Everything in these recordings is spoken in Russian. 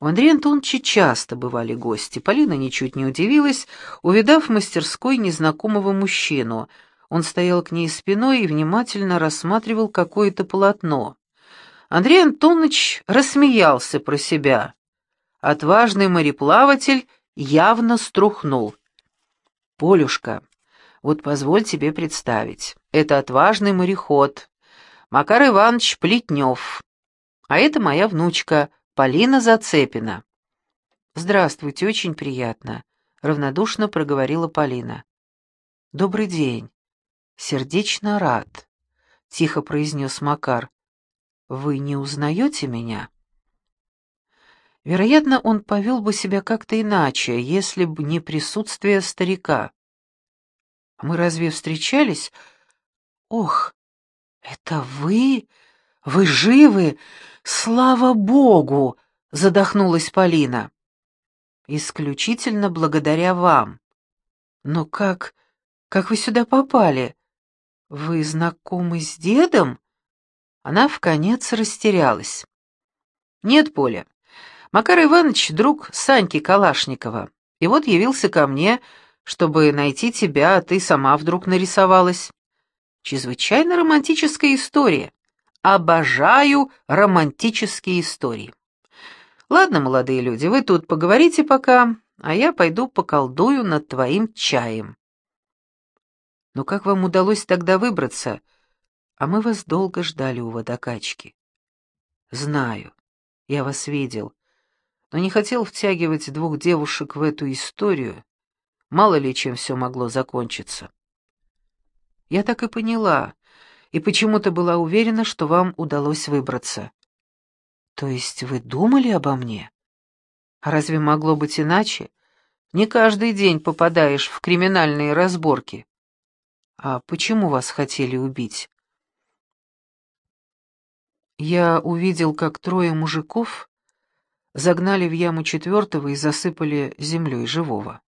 У Андрея Антоновича часто бывали гости. Полина ничуть не удивилась, увидав в мастерской незнакомого мужчину. Он стоял к ней спиной и внимательно рассматривал какое-то полотно. Андрей Антонович рассмеялся про себя. Отважный мореплаватель явно струхнул. «Полюшка, вот позволь тебе представить. Это отважный мореход, Макар Иванович Плетнев. А это моя внучка, Полина Зацепина». «Здравствуйте, очень приятно», — равнодушно проговорила Полина. «Добрый день. Сердечно рад», — тихо произнес Макар. «Вы не узнаете меня?» Вероятно, он повел бы себя как-то иначе, если бы не присутствие старика. «Мы разве встречались?» «Ох, это вы? Вы живы? «Слава Богу!» — задохнулась Полина. «Исключительно благодаря вам. Но как... как вы сюда попали? Вы знакомы с дедом?» Она вконец растерялась. «Нет, Поля. Макар Иванович — друг Саньки Калашникова. И вот явился ко мне, чтобы найти тебя, а ты сама вдруг нарисовалась. Чрезвычайно романтическая история. Обожаю романтические истории. Ладно, молодые люди, вы тут поговорите пока, а я пойду поколдую над твоим чаем. Но как вам удалось тогда выбраться? А мы вас долго ждали у водокачки. Знаю, я вас видел, но не хотел втягивать двух девушек в эту историю. Мало ли чем все могло закончиться. Я так и поняла, и почему-то была уверена, что вам удалось выбраться. То есть вы думали обо мне? А разве могло быть иначе? Не каждый день попадаешь в криминальные разборки. А почему вас хотели убить? Я увидел, как трое мужиков загнали в яму четвертого и засыпали землей живого.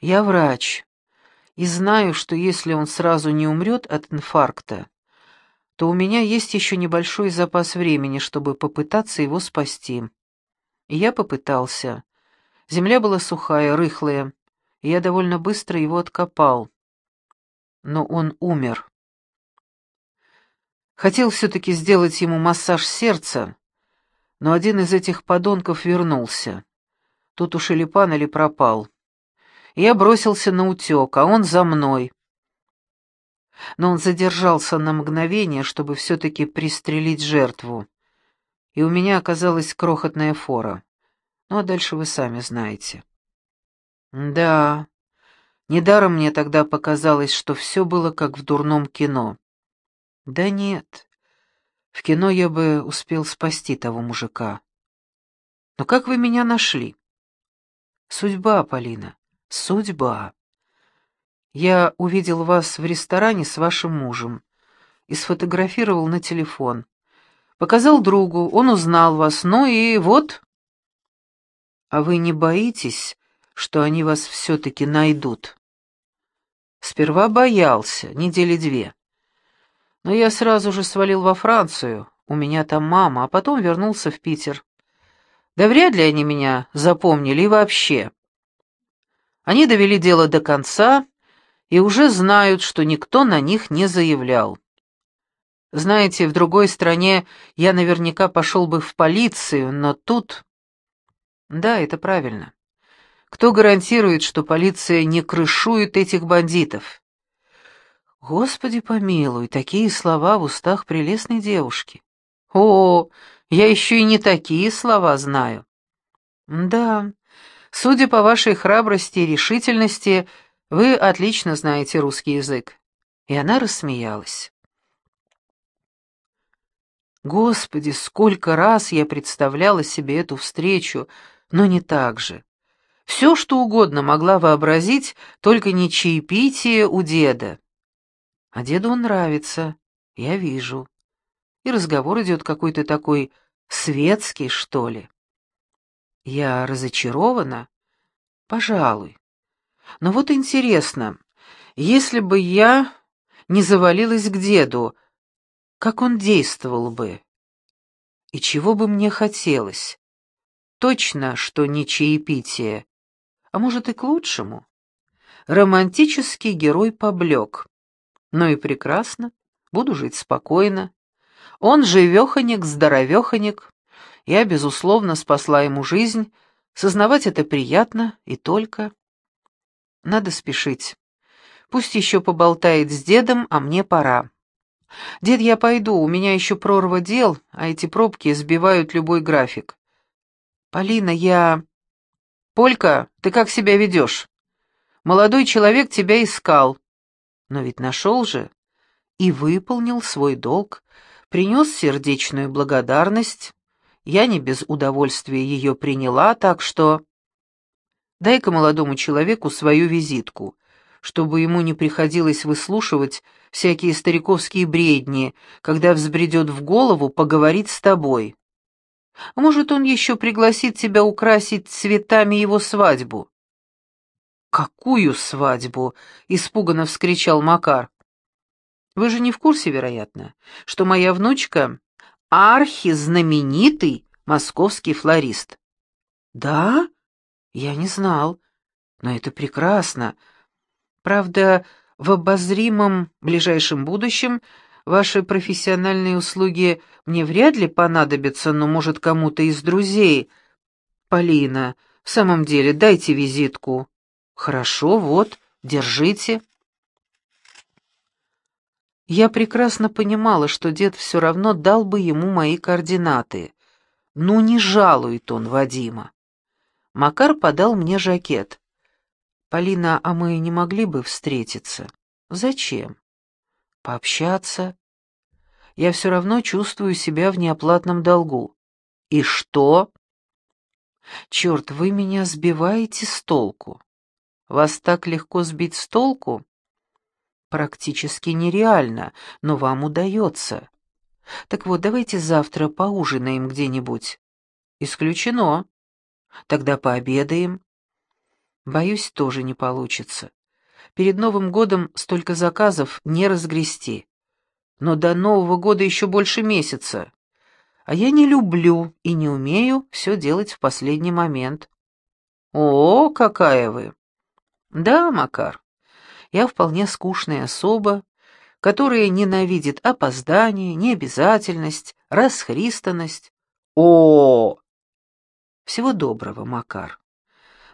Я врач, и знаю, что если он сразу не умрет от инфаркта, то у меня есть еще небольшой запас времени, чтобы попытаться его спасти. И я попытался. Земля была сухая, рыхлая, и я довольно быстро его откопал. Но он умер. Хотел все-таки сделать ему массаж сердца, но один из этих подонков вернулся. Тут уж или пан, или пропал. Я бросился на утек, а он за мной. Но он задержался на мгновение, чтобы все-таки пристрелить жертву. И у меня оказалась крохотная фора. Ну а дальше вы сами знаете. Да, недаром мне тогда показалось, что все было как в дурном кино. Да нет, в кино я бы успел спасти того мужика. Но как вы меня нашли? Судьба, Полина. Судьба. Я увидел вас в ресторане с вашим мужем и сфотографировал на телефон. Показал другу, он узнал вас, ну и вот... А вы не боитесь, что они вас все-таки найдут? Сперва боялся, недели две. Но я сразу же свалил во Францию, у меня там мама, а потом вернулся в Питер. Да вряд ли они меня запомнили и вообще. Они довели дело до конца и уже знают, что никто на них не заявлял. Знаете, в другой стране я наверняка пошел бы в полицию, но тут... Да, это правильно. Кто гарантирует, что полиция не крышует этих бандитов? Господи помилуй, такие слова в устах прелестной девушки. О, я еще и не такие слова знаю. Да, Судя по вашей храбрости и решительности, вы отлично знаете русский язык». И она рассмеялась. Господи, сколько раз я представляла себе эту встречу, но не так же. Все, что угодно могла вообразить, только не чаепитие у деда. А деду он нравится, я вижу. И разговор идет какой-то такой светский, что ли. Я разочарована? Пожалуй. Но вот интересно, если бы я не завалилась к деду, как он действовал бы? И чего бы мне хотелось? точно, что не чаепитие. А может и к лучшему. Романтический герой поблек. Ну и прекрасно, буду жить спокойно. Он живеханик-здоровеханик. Я, безусловно, спасла ему жизнь. Сознавать это приятно, и только... Надо спешить. Пусть еще поболтает с дедом, а мне пора. Дед, я пойду, у меня еще прорва дел, а эти пробки сбивают любой график. Полина, я... Полька, ты как себя ведешь? Молодой человек тебя искал. Но ведь нашел же. И выполнил свой долг, принес сердечную благодарность. Я не без удовольствия ее приняла, так что... Дай-ка молодому человеку свою визитку, чтобы ему не приходилось выслушивать всякие стариковские бредни, когда взбредет в голову поговорить с тобой. Может, он еще пригласит тебя украсить цветами его свадьбу?» «Какую свадьбу?» — испуганно вскричал Макар. «Вы же не в курсе, вероятно, что моя внучка — архизнаменитый московский флорист?» «Да? Я не знал. Но это прекрасно. Правда, в обозримом ближайшем будущем ваши профессиональные услуги мне вряд ли понадобятся, но, может, кому-то из друзей. Полина, в самом деле, дайте визитку. Хорошо, вот, держите. Я прекрасно понимала, что дед все равно дал бы ему мои координаты. Ну, не жалует он Вадима. Макар подал мне жакет. «Полина, а мы не могли бы встретиться?» «Зачем?» «Пообщаться. Я все равно чувствую себя в неоплатном долгу». «И что?» «Черт, вы меня сбиваете с толку. Вас так легко сбить с толку?» «Практически нереально, но вам удается. Так вот, давайте завтра поужинаем где-нибудь». «Исключено. Тогда пообедаем». Боюсь, тоже не получится. Перед Новым годом столько заказов не разгрести. Но до Нового года еще больше месяца. А я не люблю и не умею все делать в последний момент. О, какая вы! Да, Макар, я вполне скучная особа, которая ненавидит опоздание, необязательность, расхристанность. О! Всего доброго, Макар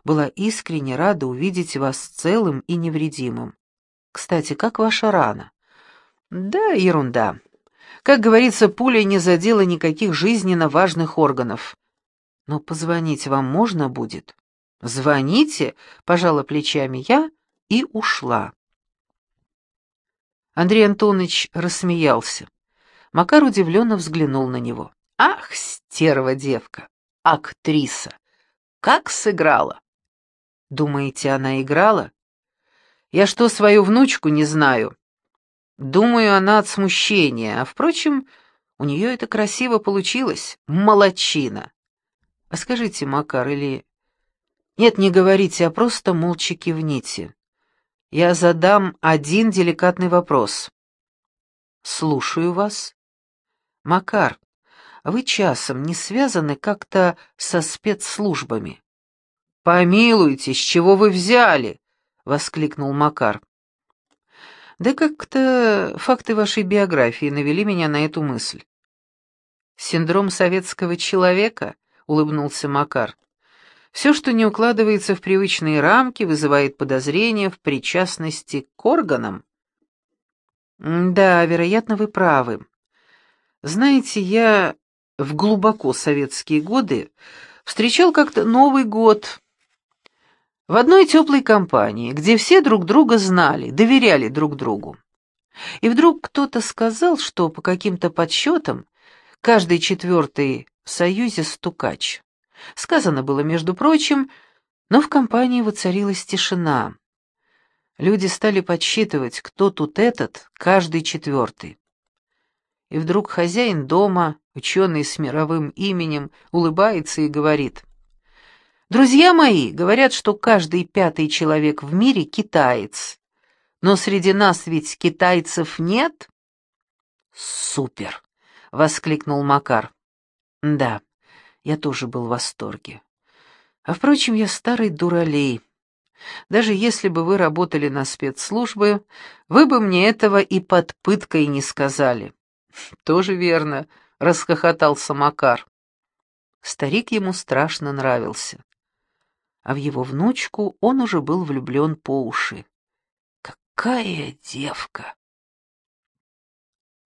была искренне рада увидеть вас целым и невредимым. Кстати, как ваша рана? Да, ерунда. Как говорится, пуля не задела никаких жизненно важных органов. Но позвонить вам можно будет? Звоните, пожала плечами я и ушла. Андрей Антонович рассмеялся. Макар удивленно взглянул на него. «Ах, стерва девка! Актриса! Как сыграла! Думаете, она играла? Я что, свою внучку не знаю? Думаю, она от смущения, а, впрочем, у нее это красиво получилось. Молодчина. А скажите, Макар, или... Нет, не говорите, а просто молча кивните. Я задам один деликатный вопрос. Слушаю вас. Макар, вы часом не связаны как-то со спецслужбами? «Помилуйте, с чего вы взяли?» — воскликнул Макар. «Да как-то факты вашей биографии навели меня на эту мысль». «Синдром советского человека?» — улыбнулся Макар. «Все, что не укладывается в привычные рамки, вызывает подозрения в причастности к органам». «Да, вероятно, вы правы. Знаете, я в глубоко советские годы встречал как-то Новый год, в одной теплой компании, где все друг друга знали, доверяли друг другу. И вдруг кто-то сказал, что по каким-то подсчетам каждый четвертый в союзе стукач. Сказано было, между прочим, но в компании воцарилась тишина. Люди стали подсчитывать, кто тут этот, каждый четвертый. И вдруг хозяин дома, ученый с мировым именем, улыбается и говорит — Друзья мои говорят, что каждый пятый человек в мире китаец. Но среди нас ведь китайцев нет? Супер, воскликнул Макар. Да. Я тоже был в восторге. А впрочем, я старый дуралей. Даже если бы вы работали на спецслужбы, вы бы мне этого и под пыткой не сказали. Тоже верно, расхохотался Макар. Старик ему страшно нравился. А в его внучку он уже был влюблен по уши. Какая девка!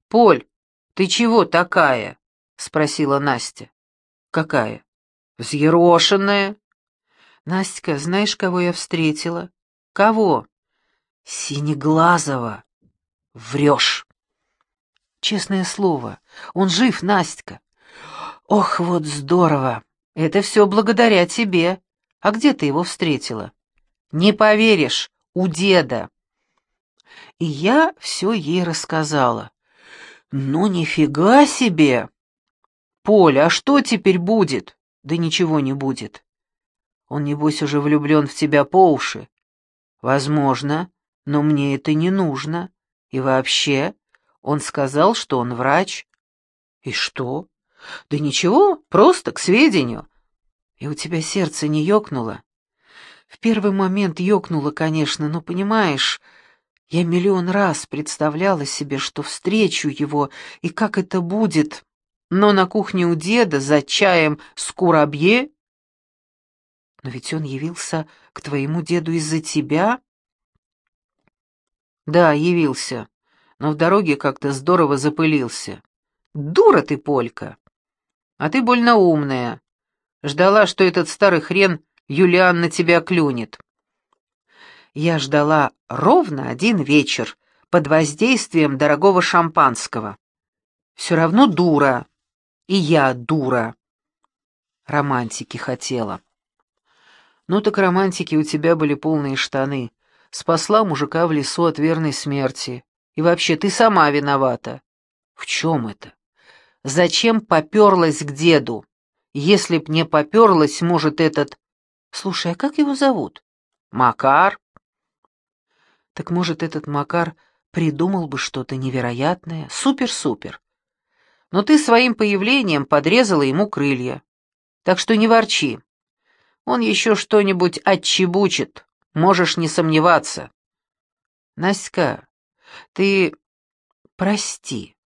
«Поль, ты чего такая?» — спросила Настя. «Какая?» «Взъерошенная». «Настя, знаешь, кого я встретила?» «Кого?» «Синеглазого». «Врешь». «Честное слово, он жив, Настя. «Ох, вот здорово! Это все благодаря тебе. А где ты его встретила?» «Не поверишь, у деда». И я все ей рассказала. «Ну, нифига себе!» «Поля, а что теперь будет?» «Да ничего не будет. Он, небось, уже влюблен в тебя по уши». «Возможно, но мне это не нужно. И вообще, он сказал, что он врач». «И что?» «Да ничего, просто к сведению». «И у тебя сердце не ёкнуло?» «В первый момент ёкнуло, конечно, но, понимаешь, я миллион раз представляла себе, что встречу его, и как это будет, но на кухне у деда за чаем с курабье...» «Но ведь он явился к твоему деду из-за тебя?» «Да, явился, но в дороге как-то здорово запылился. Дура ты, Полька!» А ты больно умная. Ждала, что этот старый хрен Юлиан на тебя клюнет. Я ждала ровно один вечер под воздействием дорогого шампанского. Все равно дура. И я дура. Романтики хотела. Ну так романтики у тебя были полные штаны. Спасла мужика в лесу от верной смерти. И вообще, ты сама виновата. В чем это? Зачем поперлась к деду? Если б не поперлась, может, этот... Слушай, а как его зовут? Макар. Так может, этот Макар придумал бы что-то невероятное? Супер-супер. Но ты своим появлением подрезала ему крылья. Так что не ворчи. Он еще что-нибудь отчебучит, можешь не сомневаться. Настя, ты прости.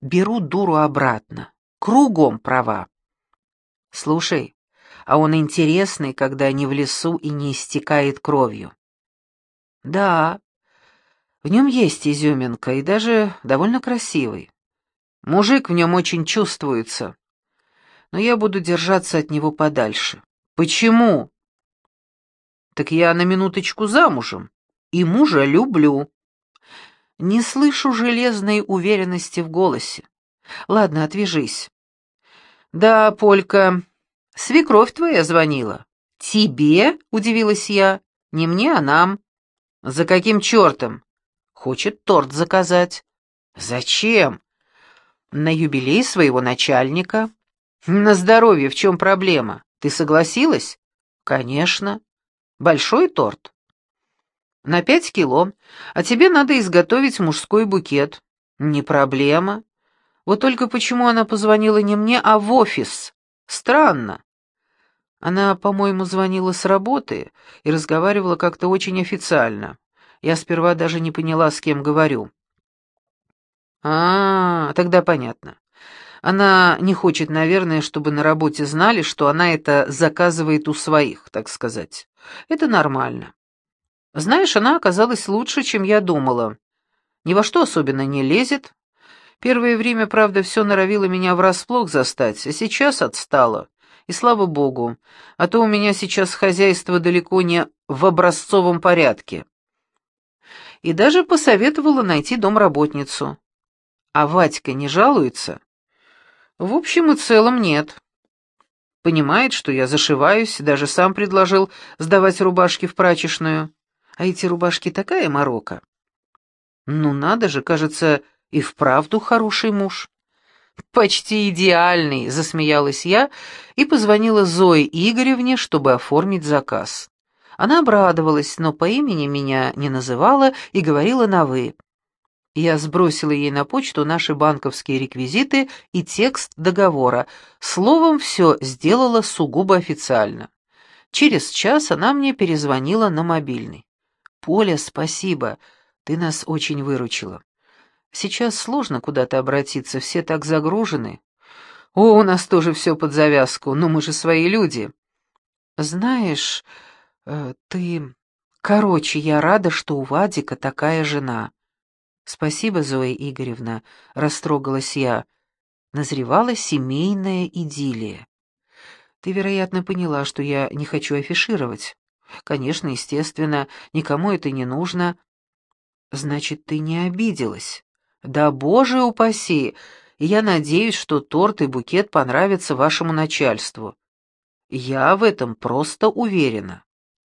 Беру дуру обратно. Кругом права. Слушай, а он интересный, когда не в лесу и не истекает кровью. Да, в нем есть изюминка, и даже довольно красивый. Мужик в нем очень чувствуется. Но я буду держаться от него подальше. Почему? Так я на минуточку замужем, и мужа люблю. Не слышу железной уверенности в голосе. Ладно, отвяжись. Да, Полька, свекровь твоя звонила. Тебе? Удивилась я. Не мне, а нам. За каким чертом? Хочет торт заказать. Зачем? На юбилей своего начальника. На здоровье, в чем проблема? Ты согласилась? Конечно. Большой торт? на пять кило, а тебе надо изготовить мужской букет. Не проблема. Вот только почему она позвонила не мне, а в офис? Странно. Она, по-моему, звонила с работы и разговаривала как-то очень официально. Я сперва даже не поняла, с кем говорю. А, тогда понятно. Она не хочет, наверное, чтобы на работе знали, что она это заказывает у своих, так сказать. Это нормально. Знаешь, она оказалась лучше, чем я думала. Ни во что особенно не лезет. Первое время, правда, все норовило меня врасплох застать, а сейчас отстала. И слава богу, а то у меня сейчас хозяйство далеко не в образцовом порядке. И даже посоветовала найти домработницу. А Вадька не жалуется? В общем и целом нет. Понимает, что я зашиваюсь, даже сам предложил сдавать рубашки в прачечную. А эти рубашки такая морока. Ну надо же, кажется, и вправду хороший муж. Почти идеальный, засмеялась я и позвонила Зое Игоревне, чтобы оформить заказ. Она обрадовалась, но по имени меня не называла и говорила на «вы». Я сбросила ей на почту наши банковские реквизиты и текст договора. Словом, все сделала сугубо официально. Через час она мне перезвонила на мобильный. «Поля, спасибо. Ты нас очень выручила. Сейчас сложно куда-то обратиться, все так загружены. О, у нас тоже все под завязку, но мы же свои люди. Знаешь, э, ты... Короче, я рада, что у Вадика такая жена. Спасибо, Зоя Игоревна, растрогалась я. Назревала семейная идиллия. Ты, вероятно, поняла, что я не хочу афишировать. Конечно, естественно, никому это не нужно. Значит, ты не обиделась. Да, боже упаси! Я надеюсь, что торт и букет понравятся вашему начальству. Я в этом просто уверена.